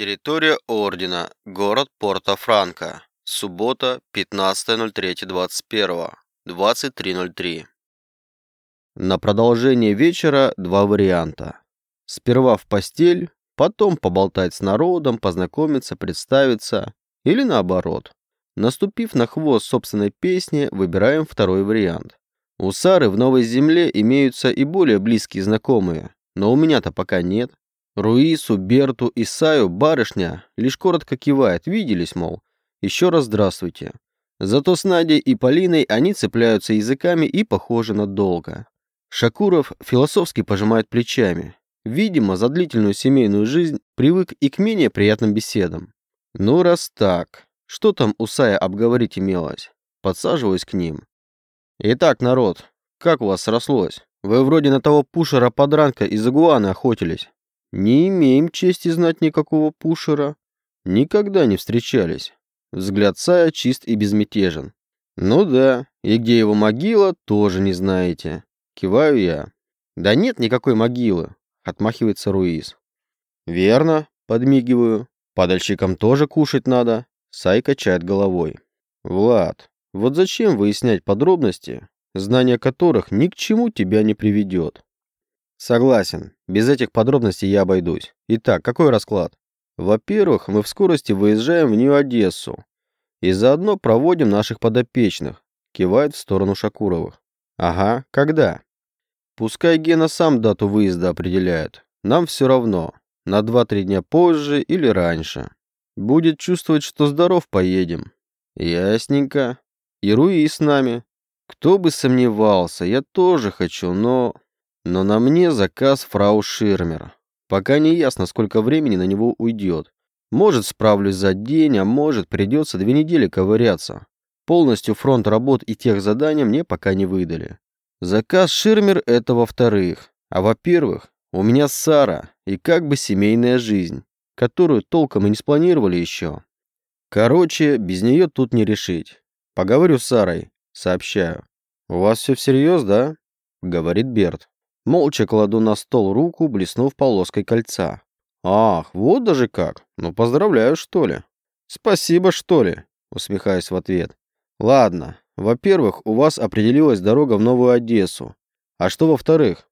Территория Ордена. Город Порто-Франко. Суббота, 15.03.21. 23.03. На продолжение вечера два варианта. Сперва в постель, потом поболтать с народом, познакомиться, представиться. Или наоборот. Наступив на хвост собственной песни, выбираем второй вариант. У Сары в Новой Земле имеются и более близкие знакомые, но у меня-то пока нет. Руису, Берту, Исаю барышня лишь коротко кивает, виделись, мол. Еще раз здравствуйте. Зато с Надей и Полиной они цепляются языками и похожи надолго. Шакуров философски пожимает плечами. Видимо, за длительную семейную жизнь привык и к менее приятным беседам. Ну, раз так, что там у Сая обговорить имелось? Подсаживаюсь к ним. Итак, народ, как у вас срослось? Вы вроде на того пушера-подранка из Агуаны охотились. Не имеем чести знать никакого пушера. Никогда не встречались. Взгляд Сая чист и безмятежен. Ну да, и где его могила, тоже не знаете. Киваю я. Да нет никакой могилы, отмахивается Руиз. Верно, подмигиваю. Падальщикам тоже кушать надо. Сай качает головой. Влад, вот зачем выяснять подробности, знание которых ни к чему тебя не приведет? Согласен. Без этих подробностей я обойдусь. Итак, какой расклад? Во-первых, мы в скорости выезжаем в Нью-Одессу и заодно проводим наших подопечных. Кивает в сторону Шакуровых. Ага, когда? Пускай Гена сам дату выезда определяет. Нам все равно. На 2-3 дня позже или раньше. Будет чувствовать, что здоров, поедем. Ясненько. И Руи с нами. Кто бы сомневался, я тоже хочу, но... Но на мне заказ фрау Ширмер. Пока не ясно, сколько времени на него уйдет. Может, справлюсь за день, а может, придется две недели ковыряться. Полностью фронт работ и тех заданий мне пока не выдали. Заказ Ширмер — это во-вторых. А во-первых, у меня Сара и как бы семейная жизнь, которую толком и не спланировали еще. Короче, без нее тут не решить. Поговорю с Сарой, сообщаю. «У вас все всерьез, да?» — говорит Берт. Молча кладу на стол руку, блеснув полоской кольца. «Ах, вот даже как! Ну, поздравляю, что ли?» «Спасибо, что ли?» Усмехаюсь в ответ. «Ладно. Во-первых, у вас определилась дорога в Новую Одессу. А что во-вторых?»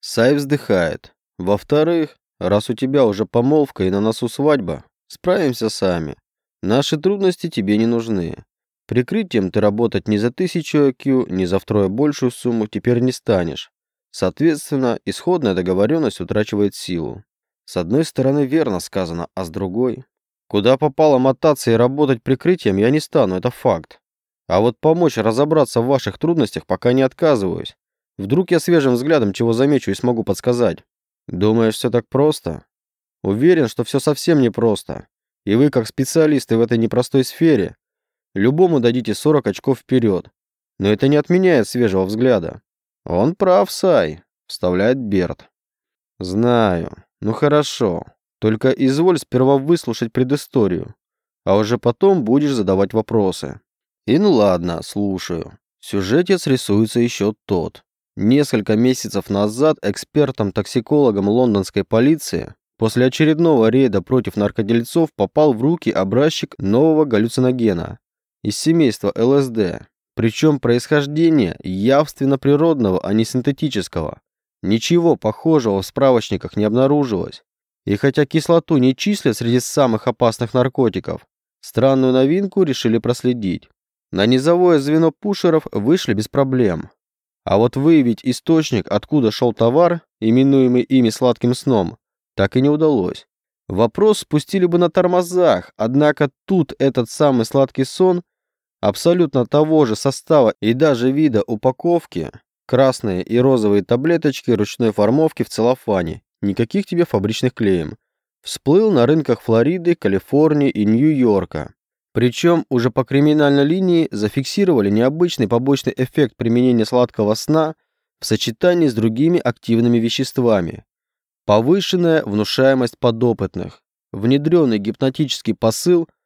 Сай вздыхает. «Во-вторых, раз у тебя уже помолвка и на носу свадьба, справимся сами. Наши трудности тебе не нужны. Прикрытием ты работать ни за тысячу IQ, ни за втрое большую сумму теперь не станешь. Соответственно, исходная договоренность утрачивает силу. С одной стороны верно сказано, а с другой... Куда попало мотаться и работать прикрытием, я не стану, это факт. А вот помочь разобраться в ваших трудностях пока не отказываюсь. Вдруг я свежим взглядом чего замечу и смогу подсказать. Думаешь, все так просто? Уверен, что все совсем непросто. И вы, как специалисты в этой непростой сфере, любому дадите 40 очков вперед. Но это не отменяет свежего взгляда. «Он прав, Сай», — вставляет Берт. «Знаю. Ну хорошо. Только изволь сперва выслушать предысторию, а уже потом будешь задавать вопросы». И ну ладно, слушаю. Сюжетец рисуется еще тот. Несколько месяцев назад экспертом-токсикологом лондонской полиции после очередного рейда против наркодельцов попал в руки образчик нового галлюциногена из семейства ЛСД, причем происхождение явственно природного, а не синтетического. Ничего похожего в справочниках не обнаружилось. И хотя кислоту не числят среди самых опасных наркотиков, странную новинку решили проследить. На низовое звено пушеров вышли без проблем. А вот выявить источник, откуда шел товар, именуемый ими сладким сном, так и не удалось. Вопрос спустили бы на тормозах, однако тут этот самый сладкий сон абсолютно того же состава и даже вида упаковки, красные и розовые таблеточки ручной формовки в целлофане, никаких тебе фабричных клеем, всплыл на рынках Флориды, Калифорнии и Нью-Йорка. Причем уже по криминальной линии зафиксировали необычный побочный эффект применения сладкого сна в сочетании с другими активными веществами. Повышенная внушаемость подопытных, внедренный гипнотический посыл –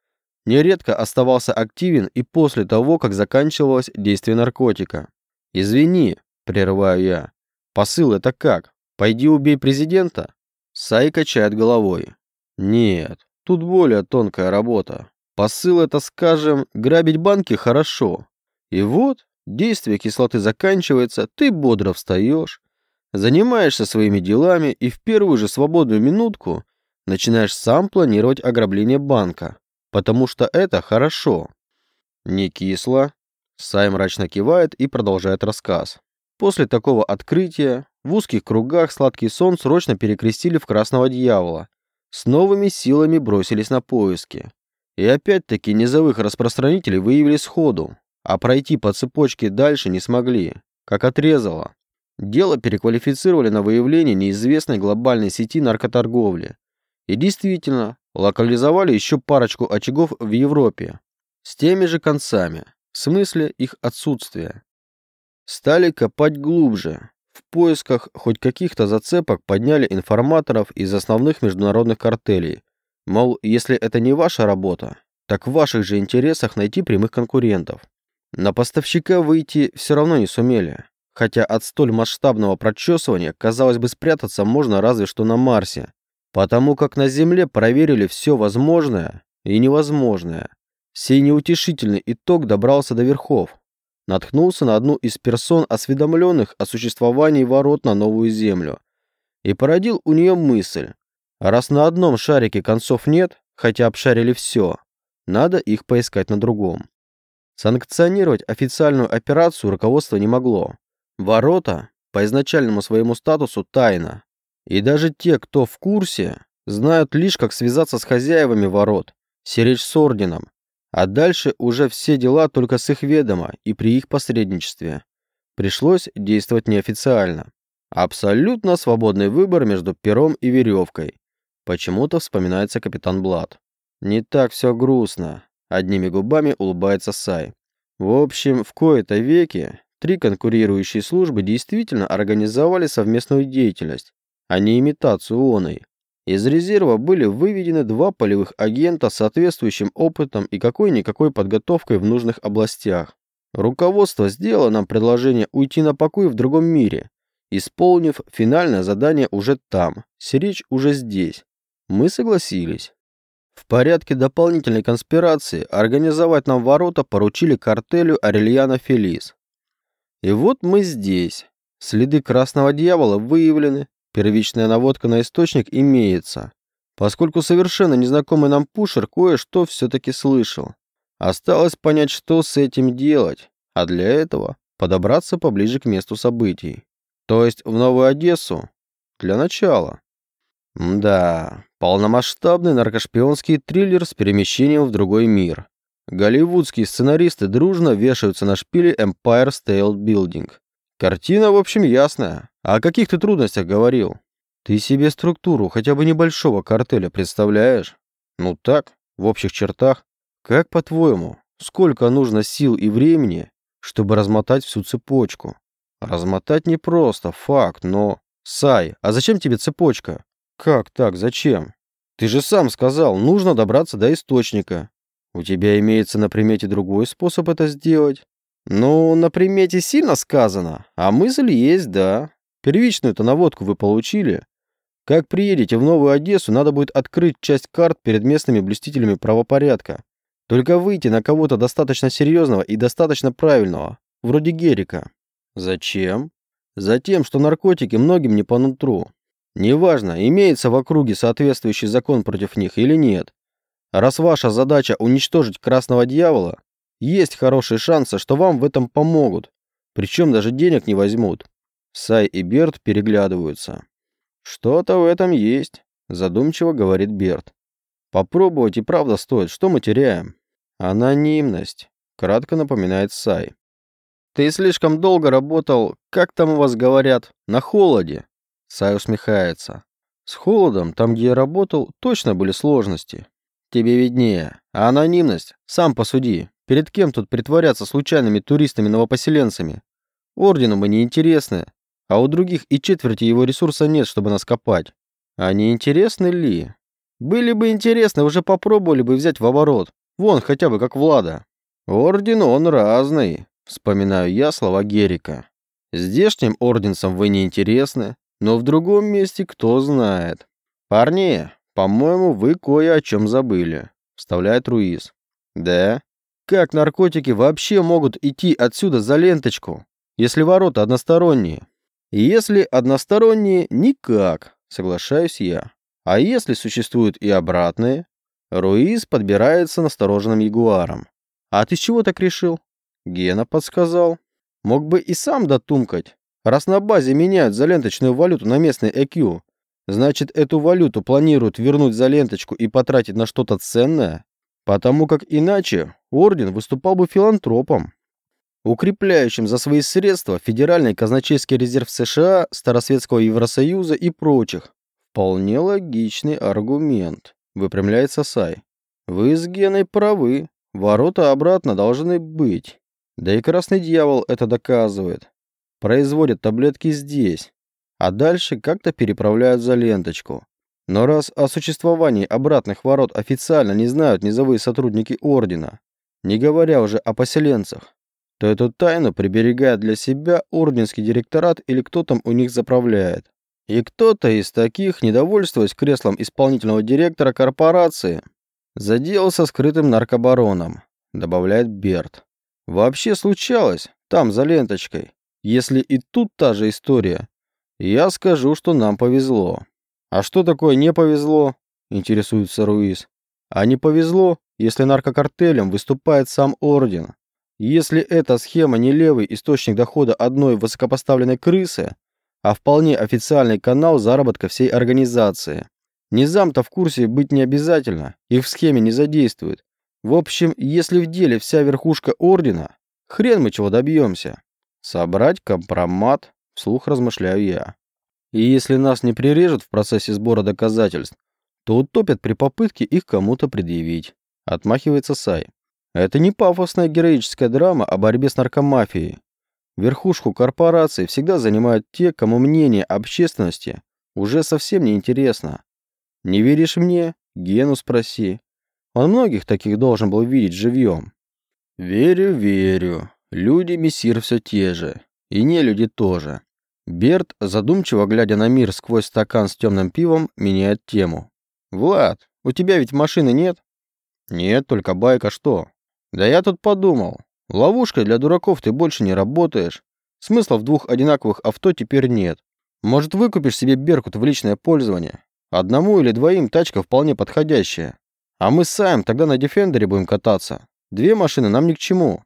нередко оставался активен и после того, как заканчивалось действие наркотика. «Извини», — прерываю я. «Посыл это как? Пойди убей президента?» Сай качает головой. Нет, тут более тонкая работа. Посыл это, скажем, грабить банки хорошо. И вот, действие кислоты заканчивается, ты бодро встаешь, занимаешься своими делами и в первую же свободную минутку начинаешь сам планировать ограбление банка, потому что это хорошо. Не кисло. Сай мрачно кивает и продолжает рассказ. После такого открытия в узких кругах сладкий сон срочно перекрестили в красного дьявола. С новыми силами бросились на поиски. И опять-таки низовых распространителей выявили сходу, а пройти по цепочке дальше не смогли, как отрезало. Дело переквалифицировали на выявление неизвестной глобальной сети наркоторговли. И действительно, локализовали еще парочку очагов в Европе. С теми же концами, в смысле их отсутствия. Стали копать глубже. В поисках хоть каких-то зацепок подняли информаторов из основных международных картелей. Мол, если это не ваша работа, так в ваших же интересах найти прямых конкурентов. На поставщика выйти все равно не сумели. Хотя от столь масштабного прочесывания, казалось бы, спрятаться можно разве что на Марсе. Потому как на Земле проверили все возможное и невозможное. Сей неутешительный итог добрался до верхов. Наткнулся на одну из персон, осведомленных о существовании ворот на новую Землю. И породил у нее мысль. Раз на одном шарике концов нет, хотя обшарили все, надо их поискать на другом. Санкционировать официальную операцию руководство не могло. Ворота по изначальному своему статусу тайна. И даже те, кто в курсе, знают лишь, как связаться с хозяевами ворот, сиречь с орденом, а дальше уже все дела только с их ведома и при их посредничестве. Пришлось действовать неофициально. Абсолютно свободный выбор между пером и веревкой. Почему-то вспоминается капитан Блад. Не так все грустно. Одними губами улыбается Сай. В общем, в кои-то веки Три конкурирующие службы действительно организовали совместную деятельность, а не имитацию оной. Из резерва были выведены два полевых агента с соответствующим опытом и какой-никакой подготовкой в нужных областях. Руководство сделало нам предложение уйти на покой в другом мире, исполнив финальное задание уже там, Сирич уже здесь. Мы согласились. В порядке дополнительной конспирации организовать нам ворота поручили картелю Арельяна Фелис. И вот мы здесь. Следы красного дьявола выявлены, первичная наводка на источник имеется. Поскольку совершенно незнакомый нам пушер кое-что все-таки слышал. Осталось понять, что с этим делать, а для этого подобраться поближе к месту событий. То есть в Новую Одессу. Для начала. Да, полномасштабный наркошпионский триллер с перемещением в другой мир. Голливудские сценаристы дружно вешаются на шпиле Empire State Building. Картина, в общем, ясная. А о каких ты трудностях говорил? Ты себе структуру хотя бы небольшого картеля представляешь? Ну так, в общих чертах. Как по-твоему, сколько нужно сил и времени, чтобы размотать всю цепочку? Размотать непросто, факт, но... Сай, а зачем тебе цепочка? Как так, зачем? Ты же сам сказал, нужно добраться до источника. У тебя имеется на примете другой способ это сделать? Ну, на примете сильно сказано, а мысль есть, да. Первичную-то наводку вы получили. Как приедете в Новую Одессу, надо будет открыть часть карт перед местными блюстителями правопорядка. Только выйти на кого-то достаточно серьезного и достаточно правильного, вроде Герика. Зачем? Затем, что наркотики многим не по нутру. Неважно, имеется в округе соответствующий закон против них или нет. Раз ваша задача уничтожить красного дьявола, есть хорошие шансы, что вам в этом помогут. Причем даже денег не возьмут. Сай и Берт переглядываются. Что-то в этом есть, задумчиво говорит Берт. Попробовать и правда стоит. Что мы теряем? Анонимность, кратко напоминает Сай. Ты слишком долго работал, как там у вас говорят, на холоде. Сай усмехается. С холодом, там, где я работал, точно были сложности. Тебе виднее. А анонимность? Сам посуди. Перед кем тут притворяться случайными туристами-новопоселенцами? Ордену мы не интересны, а у других и четверти его ресурса нет, чтобы нас копать. А не интересны ли? Были бы интересны, уже попробовали бы взять в оборот. Вон, хотя бы как Влада. Орден он разный, вспоминаю я слова Герика. Здешним орденцам вы не интересны, но в другом месте кто знает. Парни, «По-моему, вы кое о чем забыли», — вставляет Руиз. «Да? Как наркотики вообще могут идти отсюда за ленточку, если ворота односторонние?» «Если односторонние, никак», — соглашаюсь я. «А если существуют и обратные?» Руиз подбирается настороженным ягуаром. «А ты чего так решил?» Гена подсказал. «Мог бы и сам дотумкать. Раз на базе меняют за ленточную валюту на местный EQ, значит, эту валюту планируют вернуть за ленточку и потратить на что-то ценное, потому как иначе Орден выступал бы филантропом, укрепляющим за свои средства Федеральный казначейский резерв США, Старосветского Евросоюза и прочих. Вполне логичный аргумент, выпрямляется Сай. Вы с Геной правы, ворота обратно должны быть. Да и Красный Дьявол это доказывает производят таблетки здесь, а дальше как-то переправляют за ленточку. Но раз о существовании обратных ворот официально не знают низовые сотрудники Ордена, не говоря уже о поселенцах, то эту тайну приберегает для себя Орденский директорат или кто там у них заправляет. И кто-то из таких, недовольствуясь креслом исполнительного директора корпорации, заделался скрытым наркобароном, добавляет Берт. Вообще случалось, там, за ленточкой, если и тут та же история, я скажу, что нам повезло. А что такое не повезло? Интересуется Руис. А не повезло, если наркокартелем выступает сам Орден. Если эта схема не левый источник дохода одной высокопоставленной крысы, а вполне официальный канал заработка всей организации. Низам-то в курсе быть не обязательно, их в схеме не задействуют. В общем, если в деле вся верхушка Ордена, хрен мы чего добьемся. Собрать компромат, вслух размышляю я. И если нас не прирежут в процессе сбора доказательств, то утопят при попытке их кому-то предъявить. Отмахивается Сай. Это не пафосная героическая драма о борьбе с наркомафией. Верхушку корпорации всегда занимают те, кому мнение общественности уже совсем не интересно. Не веришь мне? Гену спроси. Он многих таких должен был видеть живьем. Верю, верю. Люди мессир все те же. И не люди тоже. Берт, задумчиво глядя на мир сквозь стакан с темным пивом, меняет тему. «Влад, у тебя ведь машины нет?» «Нет, только байка что?» «Да я тут подумал. Ловушкой для дураков ты больше не работаешь. Смысла в двух одинаковых авто теперь нет. Может, выкупишь себе Беркут в личное пользование? Одному или двоим тачка вполне подходящая. А мы с Саем тогда на Дефендере будем кататься. Две машины нам ни к чему.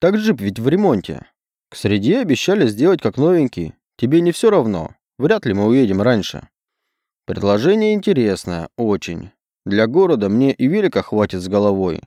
Так джип ведь в ремонте. К среде обещали сделать как новенький. Тебе не все равно. Вряд ли мы уедем раньше. Предложение интересное, очень. Для города мне и велика хватит с головой.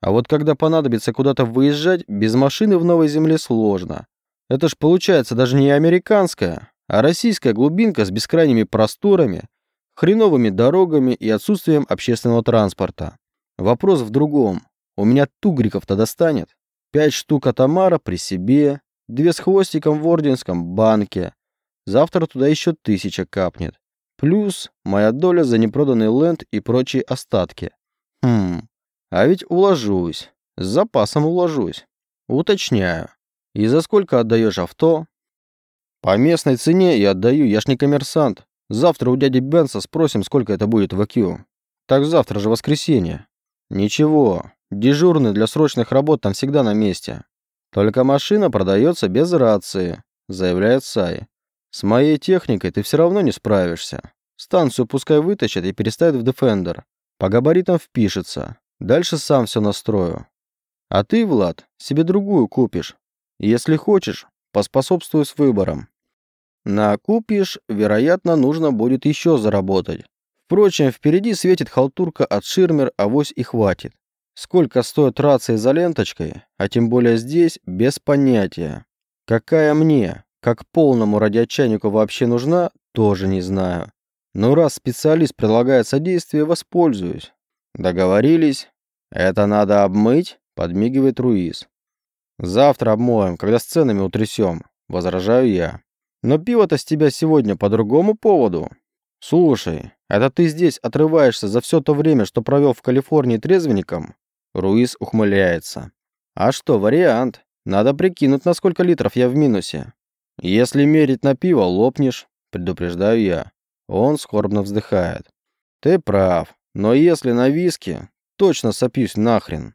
А вот когда понадобится куда-то выезжать, без машины в новой земле сложно. Это ж получается даже не американская, а российская глубинка с бескрайними просторами, хреновыми дорогами и отсутствием общественного транспорта. Вопрос в другом. У меня тугриков-то достанет? Пять штук от Амара при себе, две с хвостиком в Орденском банке. Завтра туда еще тысяча капнет. Плюс моя доля за непроданный ленд и прочие остатки. Хм, а ведь уложусь. С запасом уложусь. Уточняю. И за сколько отдаешь авто? По местной цене я отдаю, я ж не коммерсант. Завтра у дяди Бенса спросим, сколько это будет в АКЮ. Так завтра же воскресенье. Ничего, Дежурный для срочных работ там всегда на месте. Только машина продается без рации, заявляет Сай. С моей техникой ты все равно не справишься. Станцию пускай вытащат и переставят в Defender. По габаритам впишется. Дальше сам все настрою. А ты, Влад, себе другую купишь. Если хочешь, поспособствую с выбором. На купишь, вероятно, нужно будет еще заработать. Впрочем, впереди светит халтурка от Ширмер, авось и хватит. Сколько стоит рация за ленточкой, а тем более здесь, без понятия. Какая мне, как полному радиочайнику вообще нужна, тоже не знаю. Но раз специалист предлагает содействие, воспользуюсь. Договорились? Это надо обмыть, подмигивает Руиз. Завтра обмоем, когда с ценами утрясем, возражаю я. Но пиво-то с тебя сегодня по другому поводу. Слушай, это ты здесь отрываешься за все то время, что провел в Калифорнии трезвенником? Руис ухмыляется. А что, вариант. Надо прикинуть, на сколько литров я в минусе. Если мерить на пиво, лопнешь, предупреждаю я. Он скорбно вздыхает. Ты прав, но если на виске, точно сопьюсь нахрен.